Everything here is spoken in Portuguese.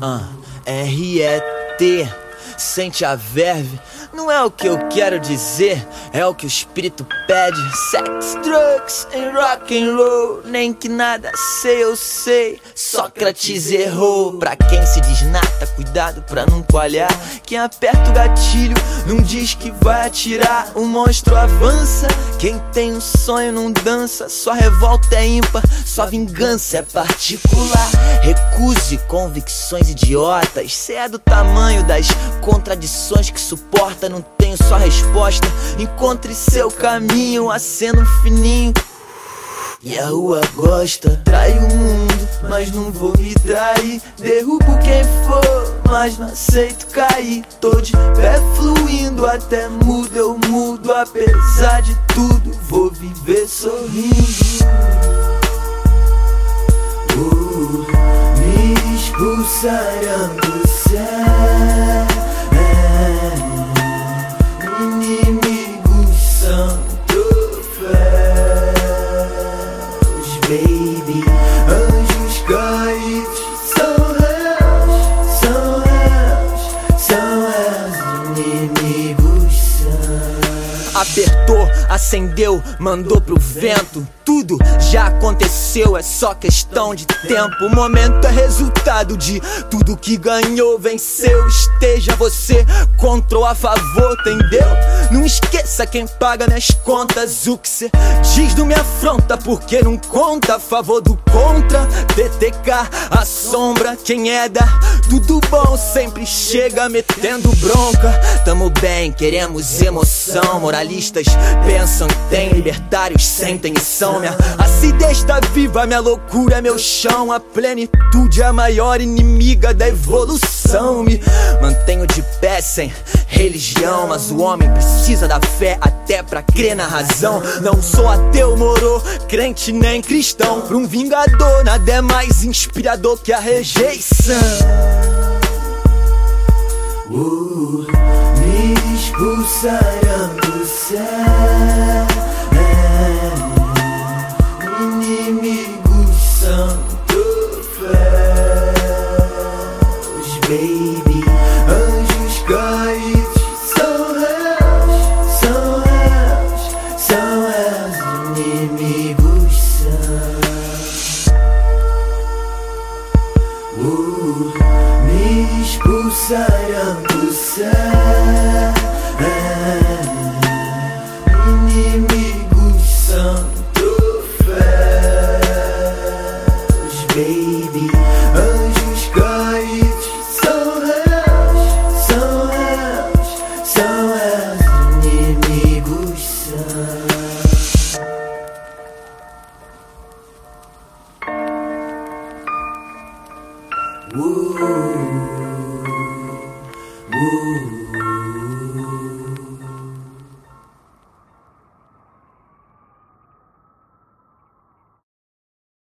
Ah, uh, RET, sente a verve não é o que eu quero dizer, é o que o espírito pede. Sex, drugs and rock and roll. Nem que nada sei, eu sei. Sócrates errou. Pra quem se desnata, cuidado pra não coalhar. Quem aperta o gatilho não diz que vai atirar. O monstro avança. Quem tem um sonho não dança. Sua revolta é ímpar, sua vingança é particular. Recuse convicções idiotas. Cê é do tamanho das contradições que suporta. Não tenho só resposta. Encontre seu caminho, acenda um fininho. E a rua gosta, trai o mundo, mas não vou me trair. Derrubo quem for, mas não aceito cair. Tô de pé fluindo, até mudo eu mudo. Apesar de tudo, vou viver sorrindo. Uh, me expulsarão do céu. Apertou, acendeu, mandou pro vento. Tudo já aconteceu, é só questão de tempo. O momento é resultado de tudo que ganhou, venceu. Esteja você contra ou a favor, entendeu? Não esqueça quem paga minhas contas. O que cê diz não me afronta, porque não conta a favor do contra. TTK, a sombra, quem é da tudo bom sempre chega metendo bronca. Tamo bem, queremos emoção. Moralistas pensam tem, libertários sentem e são. Minha acidez tá viva, minha loucura é meu chão. A plenitude é a maior inimiga da evolução. Me mantenho de pé sem religião, mas o homem precisa da fé até pra crer na razão. Não sou ateu, moro, crente nem cristão. Pra um vingador, nada é mais inspirador que a rejeição. Uh, me expulsarão do céu. São troféus, baby. Anjos caídos são réus, são réus, são réus. Inimigos são. Uh, me expulsarão do céu. Uh, uh.